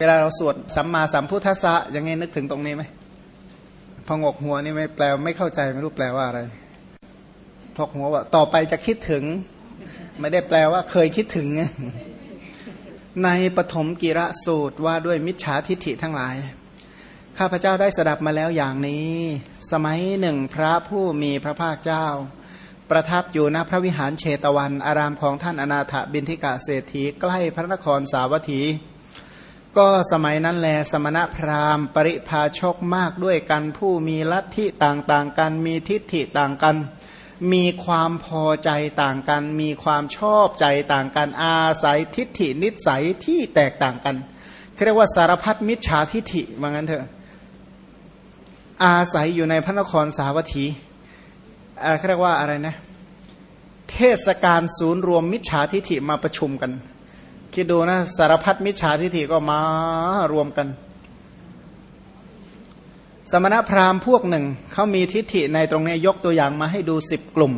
เวลาเราสวดสัมมาสัมพุทธะยังไงนึกถึงตรงนี้ไหมพองกหัวนี่ไม่แปลไม่เข้าใจไม่รู้แปลว่าอะไรพอกหัวว่า ต่อไปจะคิดถึง ไม่ได้แปลว่าเคยคิดถึง ในปฐมกิระสูตรว่าด้วยมิจฉาทิฐิทั้งหลาย ข้าพเจ้าได้สดับมาแล้วอย่างนี้ สมัยหนึ่งพระผู้มีพระภาคเจ้า ประทับอยู่ณพระวิหารเชตวัน อารามของท่านอนาถบินทิกาเศรษฐีใกล้พระนครสาวัตถี ก็สมัยนั้นแลสมณพราหมณ์ ปริพาชกมากด้วยกันผู้มีลัทธิต่างๆกัน มีทิฏฐิต่างกัน มีความพอใจต่างกัน มีความชอบใจต่างกัน อาศัยทิฏฐินิสัยที่แตกต่างกันเรียกว่าสารพัดมิจฉาทิฏฐิว่างั้นเถอะ อาศัยอยู่ในพระนครสาวัตถีเรียกว่าอะไรนะ เทศกาลศูนย์รวมมิจฉาทิฏฐิมาประชุมกัน คิดดูนะสารพัดมิจฉาทิฏฐิก็มารวมกัน สมณพราหมณ์พวกหนึ่งเขามีทิฏฐิในตรงนี้ยกตัวอย่างมาให้ดูสิบกลุ่ม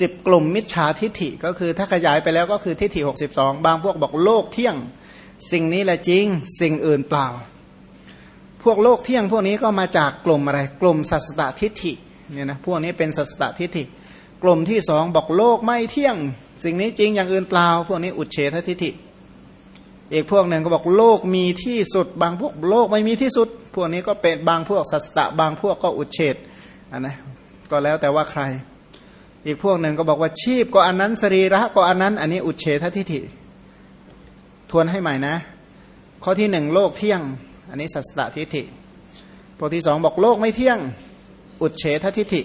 สิบกลุ่มมิจฉาทิฏฐิก็คือถ้าขยายไปแล้วก็คือทิฏฐิหกสิบสองบางพวกบอกโลกเที่ยง สิ่งนี้แหละจริง สิ่งอื่นเปล่า พวกโลกเที่ยงพวกนี้ก็มาจากกลุ่มอะไร กลุ่มสัสตทิฏฐิเนี่ยนะพวกนี้เป็นสัสตทิฏฐิ ลุ่มที่สองบอกโลกไม่เที่ยง สิ่งนี้จริงอย่างอื่นเปล่า พวกนี้อุดเฉททิฏฐิอีกพวกหนึ่งก็บอกโลกมีที่สุด บางพวกโลกไม่มีที่สุด พวกนี้ก็เป็นบางพวกสัสตะ บางพวกก็อุดเฉดอันนะก็แล้วแต่ว่าใคร อีกพวกหนึ่งก็บอกว่าชีพก็อันนั้นสรีระก็อันนั้น อันนี้อุดเฉททิฏฐิทวนให้ใหม่นะ ข้อที่หนึ่งโลกเที่ยง อันนี้สัสตะทิฏฐิพวกที่สองบอกโลกไม่เที่ยง อุดเฉททิฏฐิ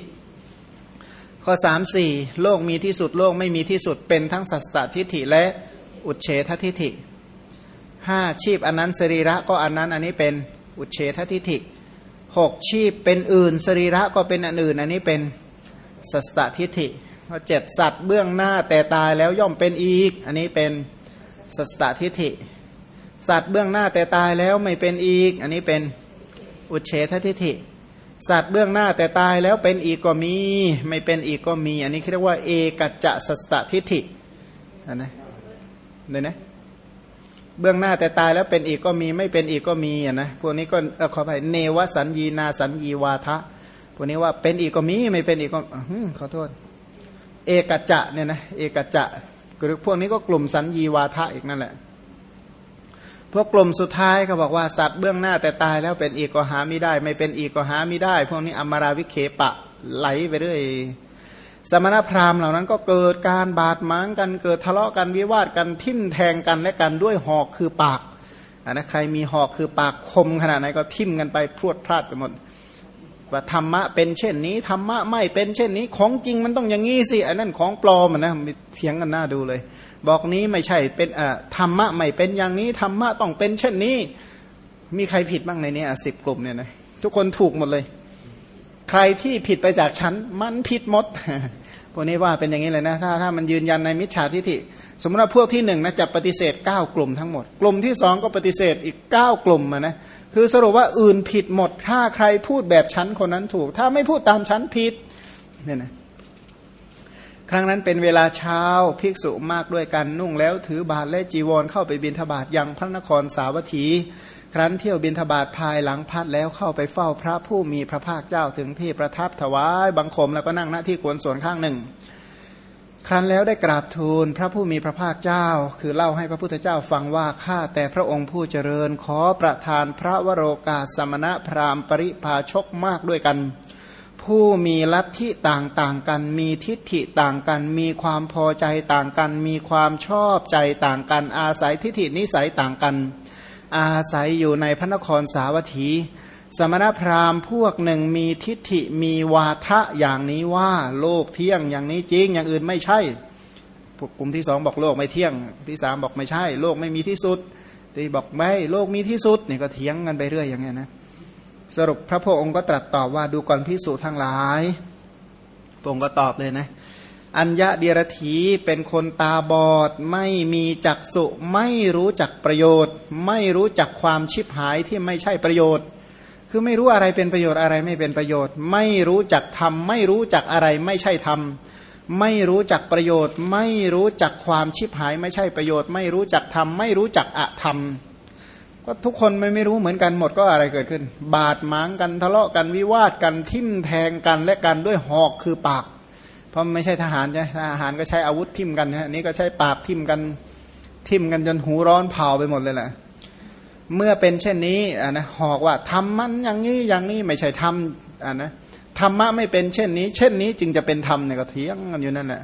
ข้อสามสี่โลกมีที่สุดโลกไม่มีที่สุดเป็นทั้งสัสตทิฏฐิและอุเฉททิฏฐิห้าชีพอันนั้นสรีระก็อันนั้นอันนี้เป็นอุเฉททิฏฐิหกชีพเป็นอื่นสรีระก็เป็นอันอื่น อันนี้เป็นสัสตทิฏฐิข้อเจ็ดสัตว์เบื้องหน้าแต่ตายแล้วย่อมเป็นอีก อันนี้เป็นสัสตทิฏฐิ สัตว์เบื้องหน้าแต่ตายแล้วไม่เป็นอีก อันนี้เป็นอุเฉททิฏฐิ สัตว์เบื้องหน้าแต่ตายแล้วเป็นอีกก็มี ไม่เป็นอีกก็มี อันนี้เรียกว่า เอกัจจะสัสตทิฏฐินะนะเนี่ยนะเบื้องหน้าแต่ตายแล้วเป็นอีกก็มีไม่เป็นอีกก็มีอะนะพวกนี้ก็ขอไปเนวสัญญีนาสัญญีวาทะพวกนี้ว่าเป็นอีกก็มีไม่เป็นอีกก็ขอโทษ เอกัจจะเนี่ยนะเอกัจจะพวกนี้ก็กลุ่มสัญญีวาทะอีกนั่นแหละ พวกกลุ่มสุดท้ายเขาบอกว่าสัตว์เบื้องหน้าแต่ตายแล้วเป็นอีกก็หาไม่ได้ ไม่เป็นอีกก็หาไม่ได้ พวกนี้อมราวิเคปะไหลไปเรื่อยสมณพราหมณ์เหล่านั้นก็เกิดการบาดหมางกันเกิดทะเลาะกันวิวาทกันทิ่มแทงกันและกันด้วยหอกคือปากอันนะใครมีหอกคือปากคมขนาดไหนก็ทิ่มกันไปพรวดพลาดไปหมดว่าธรรมะเป็นเช่นนี้ธรรมะไม่เป็นเช่นนี้ของจริงมันต้องอย่างงี้สิอันนั้นของปลอมนะเถียงกันหน้าดูเลย บอกนี้ไม่ใช่เป็นธรรมะไม่เป็นอย่างนี้ธรรมะต้องเป็นเช่นนี้ มีใครผิดบ้างในนี้สิบกลุ่มเนี่ยนะทุกคนถูกหมดเลย ใครที่ผิดไปจากฉันมันผิดหมดพวกนี้ว่าเป็นอย่างนี้เลยนะถ้าถ้ามันยืนยันในมิจฉาทิฏฐิสมมติว่าพวกที่หนึ่งนะจะปฏิเสธ 9 กลุ่มทั้งหมด กลุ่มที่สองก็ปฏิเสธอีก 9 กลุ่มนะคือสรุปว่าอื่นผิดหมด ถ้าใครพูดแบบฉันคนนั้นถูก ถ้าไม่พูดตามฉันผิดเนี่ยนะ ครั้งนั้นเป็นเวลาเช้าภิกษุมากด้วยกันนุ่งแล้วถือบาทและจีวรเข้าไปบินทบาทยังพระนครสาวัตถี ครั้นเที่ยวบินทบาทภายหลังพัดแล้วเข้าไปเฝ้าพระผู้มีพระภาคเจ้าถึงที่ประทับถวายบังคมแล้วก็นั่งหน้าที่ควรส่วนข้างหนึ่ง ครั้นแล้วได้กราบทูลพระผู้มีพระภาคเจ้า คือเล่าให้พระพุทธเจ้าฟังว่าข้าแต่พระองค์ผู้เจริญขอประทานพระวโรกาสมณะพราหมณ์ปริภาชกมากด้วยกัน ผู้มีลัทธิต่างต่างกัน มีทิฏฐิต่างกัน มีความพอใจต่างกัน มีความชอบใจต่างกัน อาศัยทิฏฐินิสัยต่างกัน อาศัยอยู่ในพระนครสาวัตถี สมณพราหมณ์พวกหนึ่งมีทิฏฐิมีวาทะอย่างนี้ว่าโลกเที่ยงอย่างนี้จริงอย่างอื่นไม่ใช่พวกกลุ่มที่สองบอกโลกไม่เที่ยงที่สามบอกไม่ใช่ โลกไม่มีที่สุดที่บอกไม่โลกมีที่สุดนี่ก็เถียงกันไปเรื่อยอย่างเงี้ยนะ สรุปพระพุทธองค์ก็ตรัสตอบว่าดูก่อนพิสูจทั้งหลายพระองค์ก็ตอบเลยนะ อัญญะเดียรถีเป็นคนตาบอด ไม่มีจักสุไม่รู้จักประโยชน์ ไม่รู้จักความชิบหายที่ไม่ใช่ประโยชน์ คือไม่รู้อะไรเป็นประโยชน์อะไรไม่เป็นประโยชน์ ไม่รู้จักทำไม่รู้จักอะไรไม่ใช่ทำไม่รู้จักประโยชน์ ไม่รู้จักความชิบหายไม่ใช่ประโยชน์ ไม่รู้จักทำไม่รู้จักอะธรรม ก็ทุกคนไม่ไม่รู้เหมือนกันหมดก็อะไรเกิดขึ้น บาดหมางกันทะเลาะกันวิวาทกันทิ่มแทงกันและกันด้วยหอกคือปาก เพราะไม่ใช่ทหารใช่ทหารก็ใช้อาวุธทิ่มกันนะนี่ก็ใช้ปากทิ่มกันทิ่มกันจนหูร้อนเผาไปหมดเลยแหละเมื่อเป็นเช่นนี้อ่านะหอกว่าทำมันอย่างนี้อย่างนี้ไม่ใช่ทำอ่านะธรรมะไม่เป็นเช่นนี้ เช่นนี้จึงจะเป็นธรรมเนี่ยก็เถียงกันอยู่นั่นแหละ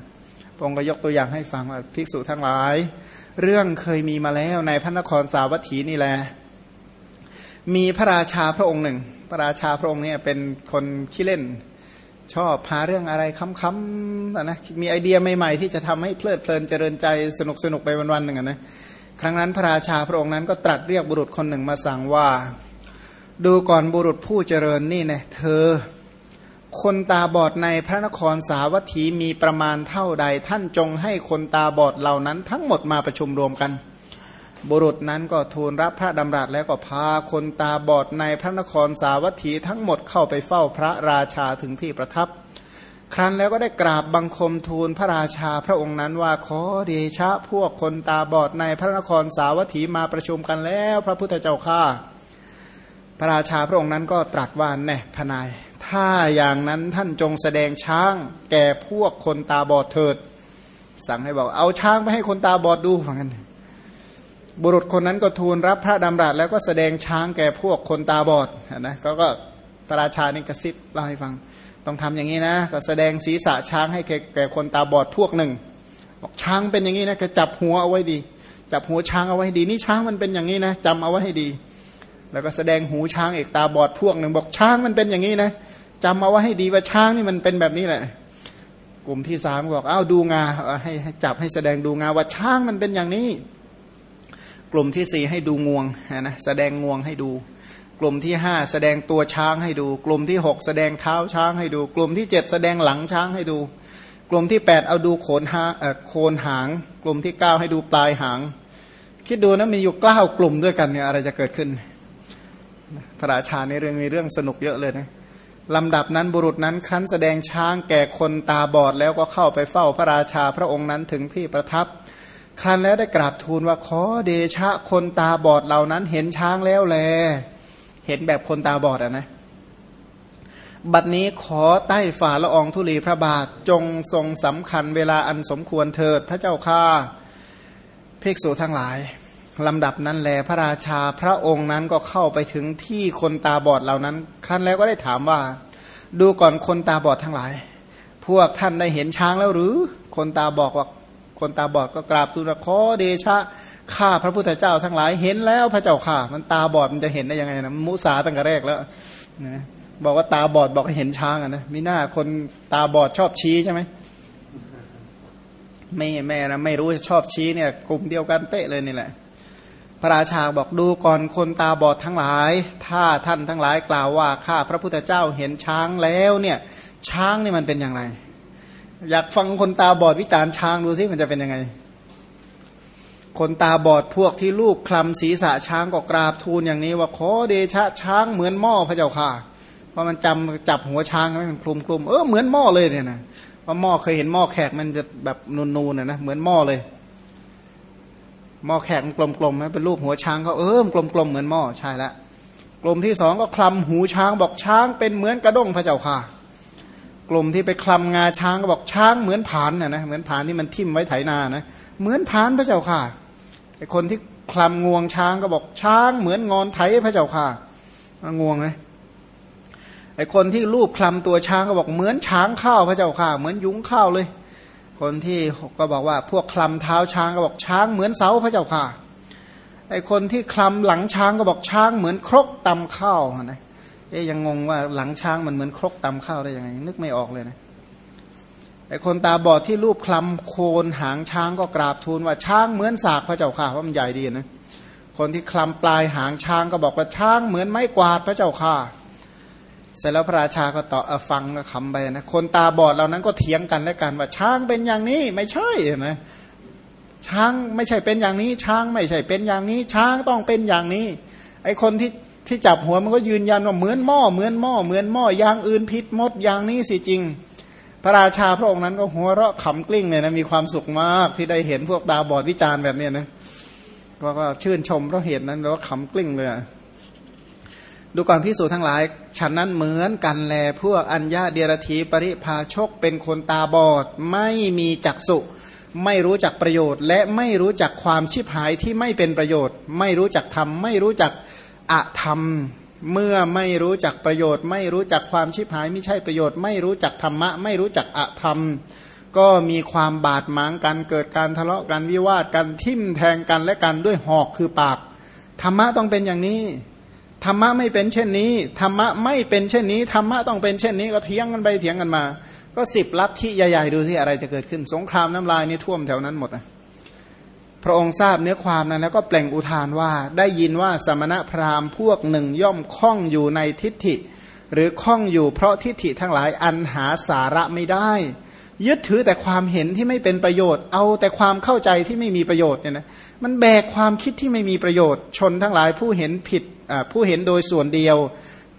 พระองค์ก็ยกตัวอย่างให้ฟังว่าภิกษุทั้งหลาย เรื่องเคยมีมาแล้วในพระนครสาวัตถีนี่แหละมีพระราชาพระองค์หนึ่ง พระราชาพระองค์เนี่ยเป็นคนขี้เล่น ชอบพาเรื่องอะไรค้ำๆนะมีไอเดียใหม่ๆ ที่จะทำให้เพลิดเพลินเจริญใจสนุกสนุกไปวันๆหนึ่งนะครั้งนั้นพระราชาพระองค์นั้นก็ตรัสเรียกบุรุษคนหนึ่งมาสั่งว่า ดูก่อนบุรุษผู้เจริญนี่นะเธอ คนตาบอดในพระนครสาวัตถีมีประมาณเท่าใด ท่านจงให้คนตาบอดเหล่านั้น ทั้งหมดมาประชุมรวมกัน บุรุษนั้นก็ทูลรับพระดำรัสแล้วก็พาคนตาบอดในพระนครสาวัตถีทั้งหมดเข้าไปเฝ้าพระราชาถึงที่ประทับ ครั้นแล้วก็ได้กราบบังคมทูลพระราชาพระองค์นั้นว่าขอเดชะพวกคนตาบอดในพระนครสาวัตถีมาประชุมกันแล้ว พระพุทธเจ้าข้าพระราชาพระองค์นั้นก็ตรัสว่าแน่พนาย ถ้าอย่างนั้นท่านจงแสดงช้าง แก่พวกคนตาบอดเถิด สั่งให้บอกเอาช้างไปให้คนตาบอดดูฟังกันบุรุษคนนั้นก็ทูลรับพระดำรัสแล้วก็แสดงช้างแก่พวกคนตาบอดนะก็ก็พระราชานี่กระซิบเล่าให้ฟัง ต้องทำอย่างนี้นะ ก็แสดงศีรษะช้างให้แก่คนตาบอดพวกหนึ่งบอกช้างเป็นอย่างนี้นะก็จับหัวเอาไว้ดี จับหัวช้างเอาไว้ดี นี่ช้างมันเป็นอย่างนี้นะจำเอาไว้ให้ดี แล้วก็แสดงหูช้างเอกตาบอดพวกหนึ่งบอกช้างมันเป็นอย่างนี้นะ จำเอาไว้ให้ดีว่าช้างนี่มันเป็นแบบนี้แหละ กลุ่มที่สามบอกอ้าวดูงาให้จับให้แสดงดูงาว่าช้างมันเป็นอย่างนี้ กลุ่มที่สี่ให้ดูงวงนะแสดงงวงให้ดู กลุ่มที่ห้าแสดงตัวช้างให้ดู กลุ่มที่หกแสดงเท้าช้างให้ดู กลุ่มที่เจ็ดแสดงหลังช้างให้ดู กลุ่มที่แปดเอาดูโขนหาโคนหาง กลุ่มที่เก้าให้ดูปลายหาง คิดดูนะมีอยู่เก้ากลุ่มด้วยกันเนี่ยอะไรจะเกิดขึ้นพระราชาในเรื่องมีเรื่องสนุกเยอะเลยนะ ลำดับนั้นบุรุษนั้นครั้นแสดงช้างแก่คนตาบอดแล้วก็เข้าไปเฝ้าพระราชาพระองค์นั้นถึงที่ประทับ ครั้นแล้วได้กราบทูลว่าขอเดชะคนตาบอดเหล่านั้นเห็นช้างแล้วแล เห็นแบบคนตาบอดอะนะ บัดนี้ขอใต้ฝ่าละอองธุลีพระบาทจงทรงสำคัญเวลาอันสมควรเถิดพระเจ้าข้าภิกษุทั้งหลาย ลำดับนั้นแลพระราชาพระองค์นั้นก็เข้าไปถึงที่คนตาบอดเหล่านั้น ครั้นแล้วก็ได้ถามว่า ดูก่อนคนตาบอดทั้งหลาย พวกท่านได้เห็นช้างแล้วหรือ คนตาบอกว่าคนตาบอดก็กราบทูลขอเดชะข้าพระพุทธเจ้าทั้งหลายเห็นแล้วพระเจ้าข่ามันตาบอดมันจะเห็นได้ยังไงนะมุสาตั้งแต่แรกแล้วนะบอกว่าตาบอดบอกเห็นช้างอะนะมีหน้าคนตาบอดชอบชี้ใช่ไหมไม่แม่นะไม่รู้ชอบชี้เนี่ย กลุ่มเดียวกันเป๊ะเลยนี่แหละ พระราชาบอกดูก่อนคนตาบอดทั้งหลาย ถ้าท่านทั้งหลายกล่าวว่าข้าพระพุทธเจ้าเห็นช้างแล้วเนี่ยช้างนี่มันเป็นอย่างไร อยากฟังคนตาบอดวิจารณ์ช้างดูซิมันจะเป็นยังไง คนตาบอดพวกที่ลูกคลำศีรษะช้างก็กราบทูลอย่างนี้ ว่าขอเดชะช้างเหมือนหม้อพระเจ้าค่ะเพราะมันจำจับหัวช้างให้มันคลุมคลุมเออเหมือนหม้อเลยเนี่ยนะว่าหม้อเคยเห็นหม้อแขกมันจะแบบนูนๆนะนะเหมือนหม้อเลย หม้อแขกกลมๆนะเป็นรูปหัวช้างเขาเออกลมๆเหมือนหม้อใช่ละกลุ่มที่สองก็คลำหูช้างบอกช้างเป็นเหมือนกระด้งพระเจ้าค่ะ กลุ่มที่ไปคลำงาช้างก็บอกช้างเหมือนผานนะนะเหมือนผานที่มันทิ่มไว้ไถนานะเหมือนผานพระเจ้าค่ะไอคนที่คลำงวงช้างก็บอกช้างเหมือนงอนไถพระเจ้าค่ะงวงเลยไอคนที่ลูบคลำตัวช้างก็บอกเหมือนช้างข้าวพระเจ้าค่ะ เหมือนยุ้งข้าวเลย คนที่ก็บอกว่าพวกคลำเท้าช้างก็บอกช้างเหมือนเสาพระเจ้าค่ะไอคนที่คลำหลังช้างก็บอกช้างเหมือนครกตำข้าวนะเอ๊ยยังงงว่าหลังช้างมันเหมือนครกตำข้าวได้ยังไงนึกไม่ออกเลยนะไอคนตาบอดที่รูปคลำโคนหางช้างก็กราบทูลว่าช้างเหมือนสากพระเจ้าค่ะว่าะมันใหญ่ดีนะคนที่คลำปลายหางช้างก็บอกว่าช้างเหมือนไม้กวาดพระเจ้าค่ะ เสร็จแล้วพระราชาก็ต่อฟังก็คำไปนะคนตาบอดเหล่านั้นก็เถียงกันและกันว่าช้างเป็นอย่างนี้ไม่ใช่นะช้างไม่ใช่เป็นอย่างนี้ ช้างไม่ใช่เป็นอย่างนี้ ช้างต้องเป็นอย่างนี้ ไอคนที่ที่จับหัวมันก็ยืนยันว่าเหมือนหม้อเหมือนหม้อเหมือนหม้ออย่างอื่นพิษมดอย่างนี้สิจริง พระราชาพระองค์นั้นก็หัวเราะขำกลิ้งเลยนะมีความสุขมากที่ได้เห็นพวกตาบอดวิจารณ์แบบนี้นะก็ชื่นชมเพราะเหตุนั้นแล้วขำกลิ้งเลย ดูก่อนพิสูจน์ทั้งหลาย ฉันนั้นเหมือนกันแลพวกอัญญาเดียรถีปริพาชกเป็นคนตาบอด ไม่มีจักสุไม่รู้จักประโยชน์ และไม่รู้จักความชิบหายที่ไม่เป็นประโยชน์ ไม่รู้จักธรรมไม่รู้จักอะธรรม เมื่อไม่รู้จักประโยชน์ ไม่รู้จักความชิบหายไม่ใช่ประโยชน์ ไม่รู้จักธรรมะ ไม่รู้จักอะธรรม ก็มีความบาดหมางกันเกิดการทะเลาะกันวิวาทกันทิ่มแทงกันและกันด้วยหอกคือปากธรรมะต้องเป็นอย่างนี้ ธรรมะไม่เป็นเช่นนี้ธรรมะไม่เป็นเช่นนี้ธรรมะต้องเป็นเช่นนี้ก็เถียงกันไปเถียงกันมา ก็สิบลัทธิใหญ่ๆดูสิอะไรจะเกิดขึ้นสงครามน้ำลายนี่ท่วมแถวนั้นหมดนะพระองค์ทราบเนื้อความนั้นแล้วก็เปล่งอุทานว่าได้ยินว่าสมณะพราหมณ์พวกหนึ่งย่อมคล้องอยู่ในทิฏฐิ หรือคล้องอยู่เพราะทิฏฐิทั้งหลายอันหาสาระไม่ได้ ยึดถือแต่ความเห็นที่ไม่เป็นประโยชน์ เอาแต่ความเข้าใจที่ไม่มีประโยชน์เนี่ยนะมันแบกความคิดที่ไม่มีประโยชน์ ชนทั้งหลายผู้เห็นผิด ผู้เห็นโดยส่วนเดียว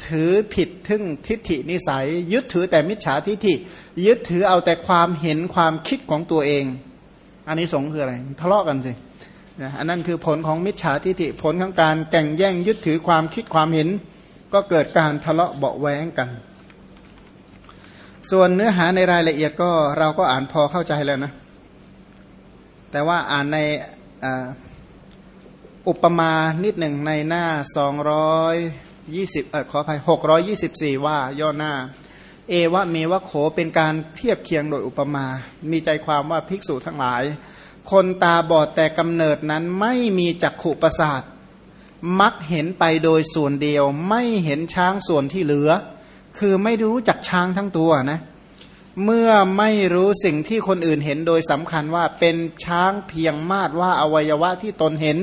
ถือผิดทึ่งทิฏฐินิสัย ยึดถือแต่มิจฉาทิฏฐิ ยึดถือเอาแต่ความเห็นความคิดของตัวเอง อันนี้สงคืออะไรทะเลาะกันสิอันนั้นคือผลของมิจฉาทิฏฐิผลของการแก่งแย่งยึดถือความคิดความเห็น ก็เกิดการทะเลาะเบาแวงกัน ส่วนเนื้อหาในรายละเอียดก็เราก็อ่านพอเข้าใจแล้วนะ แต่ว่าอ่านใน อุปมานิดหนึ่งในหน้าสองร้อยยี่สิบเออขออภัยหกร้อยี่สิบสี่ว่าย่อหน้า เอวะเมวะโขเป็นการเทียบเคียงโดยอุปมา มีใจความว่าภิกษุทั้งหลาย คนตาบอดแต่กำเนิดนั้นไม่มีจักขุประสาทมักเห็นไปโดยส่วนเดียว ไม่เห็นช้างส่วนที่เหลือ คือไม่รู้จักช้างทั้งตัวนะเมื่อไม่รู้สิ่งที่คนอื่นเห็นโดยสำคัญว่าเป็นช้างเพียงมาดว่าอวัยวะที่ตนเห็น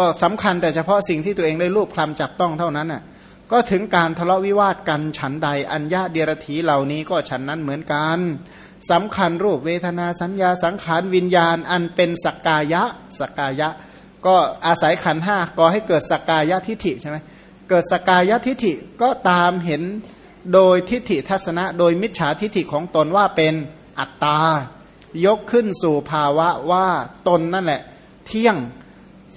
ก็สำคัญแต่เฉพาะสิ่งที่ตัวเองได้รูปคลำจับต้องเท่านั้นน่ะก็ถึงการทะเลาะวิวาทกันฉันใดอัญญาเดียรถีเหล่านี้ก็ฉันนั้นเหมือนกันสำคัญรูปเวทนาสัญญาสังขารวิญญาณ อันเป็นสักกายะสักกายะ ก็อาศัยขันห้าก่อให้เกิดสักกายะทิฏฐิใช่ไหมเกิดสักกายะทิฏฐิก็ตามเห็นโดยทิฏฐิทัศนะ โดยมิจฉาทิฏฐิของตนว่าเป็นอัตตายกขึ้นสู่ภาวะว่าตนนั่นแหละ เที่ยง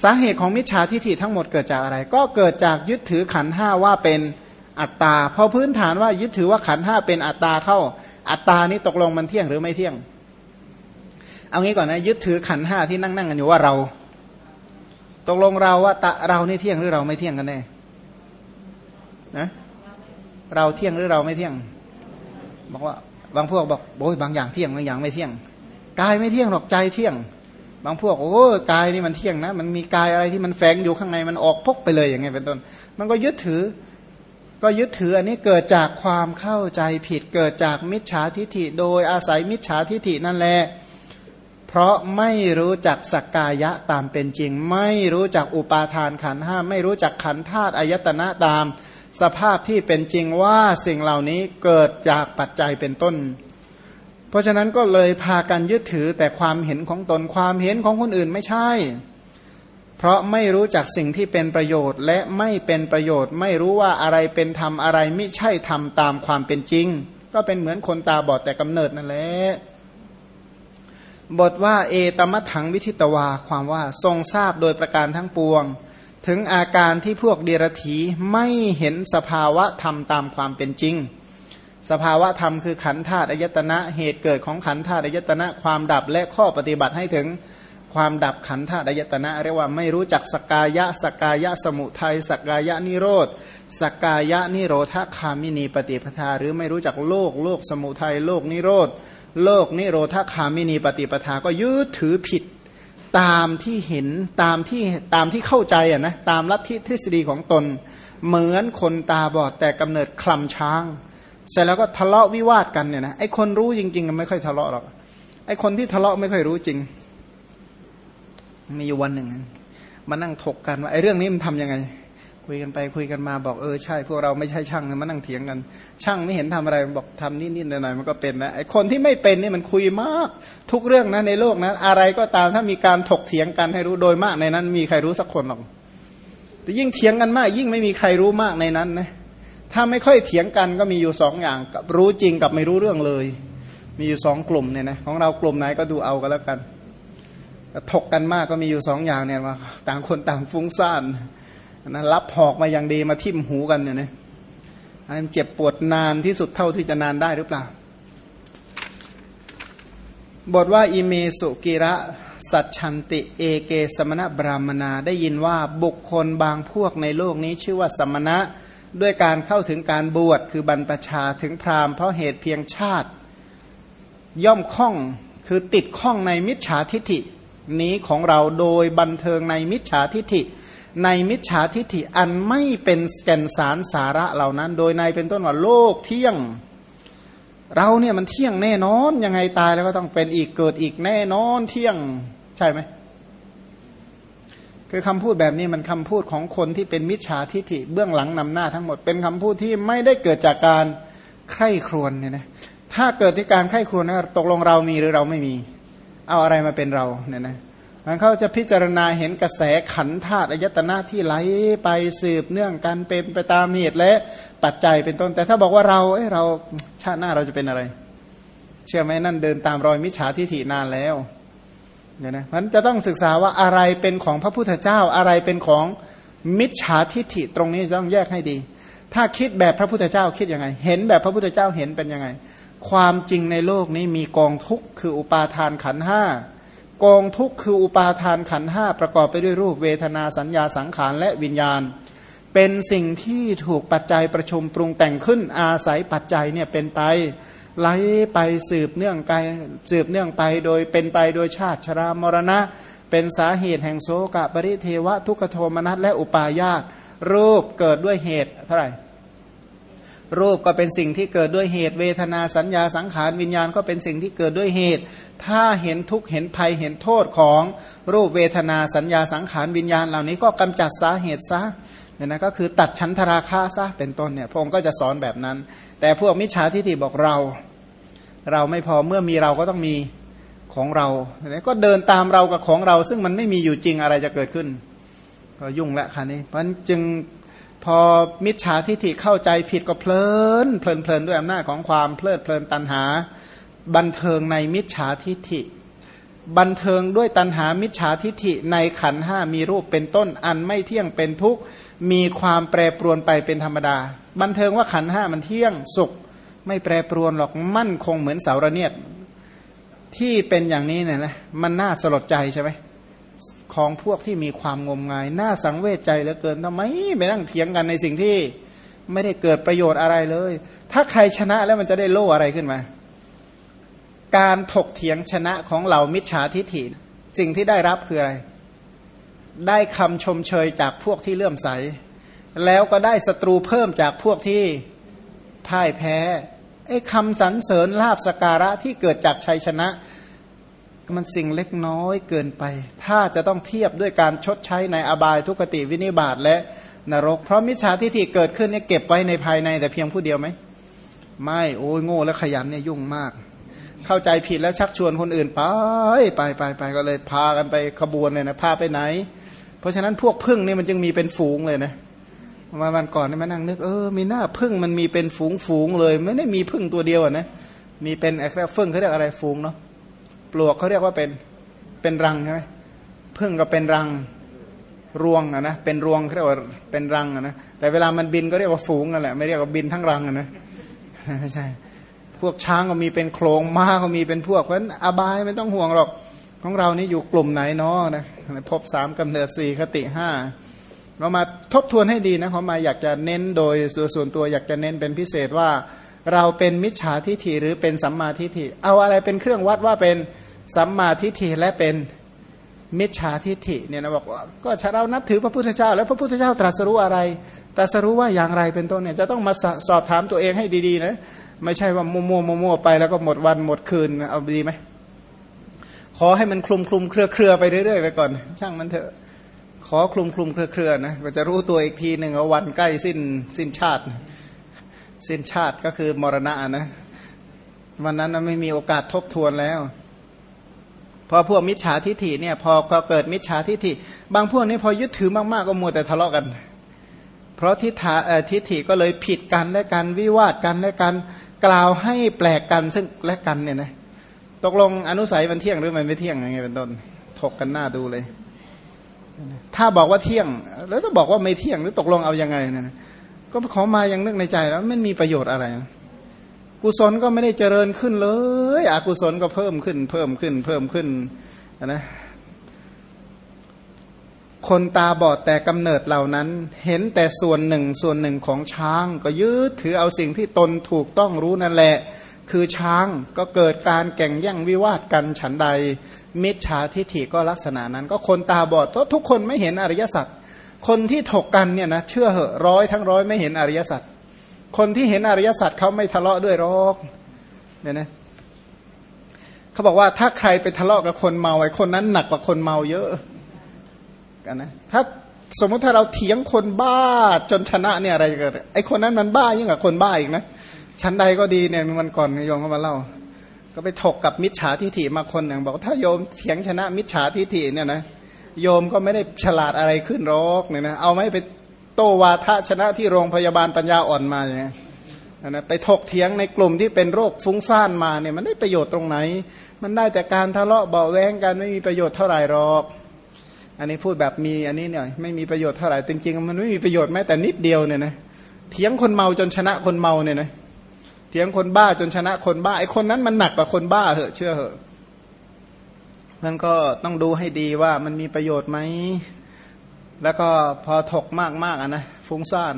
สาเหตุของมิจฉาทิฏฐิทั้งหมดเกิดจากอะไร ก็เกิดจากยึดถือขันห้าว่าเป็นอัตตาพอพื้นฐานว่ายึดถือว่าขันห้าเป็นอัตตาเข้า อัตตานี้ตกลงมันเที่ยงหรือไม่เที่ยง เอางี้ก่อนนะยึดถือขันห้าที่นั่งนั่งกันอยู่ว่าเรา ตกลงเราว่าตะเรานี่เที่ยงหรือเราไม่เที่ยงกันแน่นะเราเที่ยงหรือเราไม่เที่ยง บอกว่าบางพวกบอกโอ้ยบางอย่างเที่ยงบางอย่างไม่เที่ยงกายไม่เที่ยงหรอกใจเที่ยง บางพวกโอ้กายนี่มันเที่ยงนะ มันมีกายอะไรที่มันแฝงอยู่ข้างในมันออกพกไปเลยอย่างเงี้ยเป็นต้น มันก็ยึดถือ ก็ยึดถืออันนี้เกิดจากความเข้าใจผิดเกิดจากมิจฉาทิฐิ โดยอาศัยมิจฉาทิฐินั่นแหละเพราะไม่รู้จักสักกายะตามเป็นจริง ไม่รู้จักอุปาทานขันห้าไม่รู้จักขันธาตุอายตนะตาม สภาพที่เป็นจริงว่าสิ่งเหล่านี้เกิดจากปัจจัยเป็นต้น เพราะฉะนั้นก็เลยพากันยึดถือแต่ความเห็นของตนความเห็นของคนอื่นไม่ใช่ เพราะไม่รู้จักสิ่งที่เป็นประโยชน์ และไม่เป็นประโยชน์ ไม่รู้ว่าอะไรเป็นธรรมอะไรไม่ใช่ธรรมตามความเป็นจริง ก็เป็นเหมือนคนตาบอดแต่กำเนิดนั่นแหละบทว่าเอตมะถังวิทิตวาความว่าทรงทราบโดยประการทั้งปวง ถึงอาการที่พวกเดรธีไม่เห็นสภาวะธรรมตามความเป็นจริง สภาวะธรรมคือขันธาตุอายตนะ เหตุเกิดของขันธาตุอายตนะ ความดับและข้อปฏิบัติให้ถึงความดับขันธาตุอายตนะเรียกว่าไม่รู้จักสกายะสกายะสมุทัยสกายะนิโรธสกายะนิโรธคามินีปฏิปทา หรือไม่รู้จักโลกโลกสมุทัยโลกนิโรธโลกนิโรธคามินีปฏิปทาก็ยึดถือผิดตามที่เห็นตามที่ตามที่เข้าใจอะนะตามลัทธิทฤษฎีของตน เหมือนคนตาบอดแต่กำเนิดคลำช้าง เสร็จแล้วก็ทะเลาะวิวาทกันเนี่ยนะไอคนรู้จริงๆไม่ค่อยทะเลาะหรอกไอคนที่ทะเลาะไม่ค่อยรู้จริง มีอยู่วันหนึ่งมานั่งถกกันว่าไอเรื่องนี้มันทํำยังไง คุยกันไปคุยกันมาบอกเออใช่พวกเราไม่ใช่ช่างมานั่งเถียงกัน ช่างไม่เห็นทำอะไรบอกทำนิดๆหน่อยๆมันก็เป็นนะไอคนที่ไม่เป็นนี่มันคุยมาก ทุกเรื่องนะในโลกนะอะไรก็ตามถ้ามีการถกเถียงกันให้รู้โดยมากในนั้น มีใครรู้สักคนหรอกแต่ยิ่งเถียงกันมาก ยิ่งไม่มีใครรู้มากในนั้นนะ ถ้าไม่ค่อยเถียงกันก็มีอยู่สองอย่างกับรู้จริงกับไม่รู้เรื่องเลย มีอยู่สองกลุ่มเนี่ยนะของเรากลุ่มไหนก็ดูเอากันแล้วกันถกกันมากก็มีอยู่สองอย่างเนี่ยว่าต่างคนต่างฟุ้งซ่านนะรับหอกมาอย่างดีมาทิ่มหูกันเนี่ยนะอันเจ็บปวดนานที่สุดเท่าที่จะนานได้หรือเปล่า บทว่าอิเมสุกิระสัจชันติเอเกสมณะบรามนาได้ยินว่าบุคคลบางพวกในโลกนี้ชื่อว่าสมณะ ด้วยการเข้าถึงการบวชคือบรรพชาถึงพราหมณ์เพราะเหตุเพียงชาติ ย่อมคล้องคือติดข้องในมิจฉาทิฐิ นี้ของเราโดยบันเทิงในมิจฉาทิฐิ ในมิจฉาทิฐิอันไม่เป็นแก่นสารสาระเหล่านั้น โดยในเป็นต้นว่าโลกเที่ยง เราเนี่ยมันเที่ยงแน่นอนยังไงตายแล้วก็ต้องเป็นอีกเกิดอีกแน่นอนเที่ยงใช่ไหม คือคำพูดแบบนี้มันคำพูดของคนที่เป็นมิจฉาทิฐิเบื้องหลังนำหน้าทั้งหมดเป็นคำพูดที่ไม่ได้เกิดจากการใคร่ครวญเนี่ยนะถ้าเกิดที่การใคร่ครวญนะตกลงเรามีหรือเราไม่มี เอาอะไรมาเป็นเราเนี่ยนะมันเขาจะพิจารณาเห็นกระแสขันธาตุอายตนะที่ไหลไปสืบเนื่องกันเป็นไปตามเหตุและปัจจัยเป็นต้น แต่ถ้าบอกว่าเราเอ้เราชาติหน้าเราจะเป็นอะไร เชื่อไหมนั่นเดินตามรอยมิจฉาทิฐินานแล้ว เนี่ยนะมันจะต้องศึกษาว่าอะไรเป็นของพระพุทธเจ้าอะไรเป็นของมิจฉาทิฐิตรงนี้ต้องแยกให้ดี ถ้าคิดแบบพระพุทธเจ้าคิดยังไง เห็นแบบพระพุทธเจ้าเห็นเป็นยังไง ความจริงในโลกนี้มีกองทุกข์คืออุปาทานขันห้ากองทุกข์คืออุปาทานขันห้าประกอบไปด้วยรูปเวทนาสัญญาสังขารและวิญญาณ เป็นสิ่งที่ถูกปัจจัยประชุมปรุงแต่งขึ้นอาศัยปัจจัยเนี่ยเป็นไป ไหลไปสืบเนื่องไปสืบเนื่องไปโดยเป็นไปโดยชาติชรามรณะ เป็นสาเหตุแห่งโสกะปริเทวะทุกขโทมนัสและอุปาญาตรูปเกิดด้วยเหตุเท่าไหร่รูปก็เป็นสิ่งที่เกิดด้วยเหตุเวทนาสัญญาสังขารวิญญาณก็เป็นสิ่งที่เกิดด้วยเหตุ ถ้าเห็นทุกเห็นภัยเห็นโทษของรูปเวทนาสัญญาสังขารวิญญาณเหล่านี้ก็กำจัดสาเหตุซะเนี่ยนะก็คือตัดชั้นทราคาซะเป็นต้นเนี่ยพระองค์ก็จะสอนแบบนั้น แต่พวกมิจฉาทิฏฐิบอกเรา เราไม่พอเมื่อมีเราก็ต้องมีของเราก็เดินตามเรากับของเรา ซึ่งมันไม่มีอยู่จริงอะไรจะเกิดขึ้น ก็ยุ่งละค่ะนี้ เพราะจึงพอมิจฉาทิฏฐิเข้าใจผิดก็เพลินเพลินเพลินด้วยอำนาจของความเพลิดเพลินตัณหา บันเทิงในมิจฉาทิฏฐิ บันเทิงด้วยตัณหามิจฉาทิฏฐิในขันห้ามีรูปเป็นต้นอันไม่เที่ยงเป็นทุกข์ มีความแปรปรวนไปเป็นธรรมดา บันเทิงว่าขันห้ามันเที่ยงสุข ไม่แปรปรวนหรอกมั่นคงเหมือนเสาระเนียดที่เป็นอย่างนี้เนี่ยนะมันน่าสลดใจใช่ไหมของพวกที่มีความงมงายน่าสังเวชใจเหลือเกินทำไมไม่นั่งเถียงกันในสิ่งที่ไม่ได้เกิดประโยชน์อะไรเลย ถ้าใครชนะแล้วมันจะได้โล่อะไรขึ้นมา การถกเถียงชนะของเหล่ามิจฉาทิฐิสิ่งที่ได้รับคืออะไร ได้คำชมเชยจากพวกที่เลื่อมใส แล้วก็ได้ศัตรูเพิ่มจากพวกที่พ่ายแพ้ไอ้คำสรรเสริญลาบสการะที่เกิดจากชัยชนะ มันสิ่งเล็กน้อยเกินไป ถ้าจะต้องเทียบด้วยการชดใช้ในอบายทุกติวินิบาตและนรก เพราะมิจฉาทิฏฐิเกิดขึ้นเนี่ยเก็บไว้ในภายในแต่เพียงผู้เดียวไหมไม่โอ้ยโง่และขยันเนี่ยยุ่งมาก เข้าใจผิดแล้วชักชวนคนอื่นไปไปไปไปก็เลยพากันไปขบวนเลยนะพาไปไหน เพราะฉะนั้นพวกพึ่งนี่มันจึงมีเป็นฝูงเลยนะมาวันก่อนนี่มานั่งนึกเออมีหน้าพึ่งมันมีเป็นฝูงฝูงเลย ไม่ได้มีพึ่งตัวเดียวนะมีเป็นอะไรเฟื่งเขาเรียกอะไรฝูงเนาะปลวกเขาเรียกว่าเป็นเป็นรังใช่ไหมพึ่งก็เป็นรังรวงอะนะเป็นรวงเขาเรียกว่าเป็นรังอะนะแต่เวลามันบินก็เรียกว่าฝูงนั่นแหละไม่เรียกว่าบินทั้งรังอะนะไม่ใช่พวกช้างก็มีเป็นโครงม้าก็มีเป็นพวกเพราะฉะนั้นอบายไม่ต้องห่วงหรอก ของเรานี่อยู่กลุ่มไหนเนาะนะพบสามกำเนิดสี่คติห้าเรามาทบทวนให้ดีนะขามาอยากจะเน้นโดยส่วนตัวอยากจะเน้นเป็นพิเศษว่า เราเป็นมิจฉาทิฏฐิหรือเป็นสัมมาทิฏฐิ เอาอะไรเป็นเครื่องวัดว่าเป็นสัมมาทิฏฐิและเป็นมิจฉาทิฏฐิเนี่ยนะบอกว่าก็ชาเรานับถือพระพุทธเจ้า แล้วพระพุทธเจ้าตรัสรู้อะไรตรัสรู้ว่าอย่างไรเป็นต้นเนี่ยจะต้องมาสอบถามตัวเองให้ดีๆนะไม่ใช่ว่ามัวๆมัวมัวไปแล้วก็หมดวันหมดคืนเอาดีไหม ขอให้มันคลุมคลุมเครือเครือไปเรื่อยๆไปก่อน ช่างมันเถอะ ขอคลุมคลุมเครือเครือนะก็จะรู้ตัวอีกทีหนึ่งวันใกล้สิ้นสิ้นชาติ สิ้นชาติก็คือมรณะนะวันนั้นไม่มีโอกาสทบทวนแล้วพอพวกมิจฉาทิฐิเนี่ยพอเกิดมิจฉาทิฐิ บางพวกนี้พอยึดถือมากๆก็มัวแต่ทะเลาะกัน เพราะทิฏฐาทิฐิก็เลยผิดกันและกันวิวาทกันและกันกล่าวให้แปลกกันซึ่งและกันเนี่ยนะ ตกลงอนุสัยมันเที่ยงหรือมันไม่เที่ยงยังไงเป็นต้นถกกันหน้าดูเลย ถ้าบอกว่าเที่ยง แล้วถ้าบอกว่าไม่เที่ยงหรือตกลงเอายังไงนะก็ขอมายังนึกในใจแล้วไม่มีประโยชน์อะไร กุศลก็ไม่ได้เจริญขึ้นเลย อกุศลก็เพิ่มขึ้น เพิ่มขึ้น เพิ่มขึ้นนะคนตาบอดแต่กำเนิดเหล่านั้น เห็นแต่ส่วนหนึ่งส่วนหนึ่งของช้าง ก็ยึดถือเอาสิ่งที่ตนถูกต้องรู้นั่นแหละ คือช้างก็เกิดการแข่งแย่งวิวาทกันฉันใด มิจฉาทิฐิก็ลักษณะนั้น ก็คนตาบอดเพราะทุกคนไม่เห็นอริยสัจคนที่ถกกันเนี่ยนะเชื่อเหอะร้อยทั้งร้อยไม่เห็นอริยสัจคนที่เห็นอริยสัจเขาไม่ทะเลาะด้วยหรอกเนี่ยนะเขาบอกว่าถ้าใครไปทะเลาะกับคนเมาไอ้คนนั้นหนักกว่าคนเมาเยอะกันนะถ้าสมมุติถ้าเราเถียงคนบ้าจนชนะเนี่ยอะไรเกิดไอ้คนนั้นมันบ้ายิ่งกว่าคนบ้าอีกนะ ชั้นใดก็ดีเนี่ยมันก่อนโยมก็มาเล่า ก็ไปถกกับมิจฉาทิฐิมาคนหนึ่งบอกถ้าโยมเถียงชนะมิจฉาทิฐิเนี่ยนะโยมก็ไม่ได้ฉลาดอะไรขึ้นหรอกเนี่ยนะเอาไม่ไปโตวาทะชนะที่โรงพยาบาลปัญญาอ่อนมาอย่างเงี้ยนะไปถกเถียงในกลุ่มที่เป็นโรคฟุ้งซ่านมาเนี่ยมันได้ประโยชน์ตรงไหน มันได้แต่การทะเลาะเบาแวงกันไม่มีประโยชน์เท่าไหร่หรอก อันนี้พูดแบบมีอันนี้เนี่ยไม่มีประโยชน์เท่าไหร่จริงๆมันไม่มีประโยชน์แม้แต่นิดเดียวเนี่ยนะเถียงคนเมาจนชนะคนเมาเนี่ยนะเถียงคนบ้าจนชนะคนบ้าไอ้คนนั้นมันหนักกว่าคนบ้าเหอะ เชื่อเหอะนั่นก็ต้องดูให้ดีว่ามันมีประโยชน์ไหม แล้วก็พอถกมากๆอะนะฟุ้งซ่าน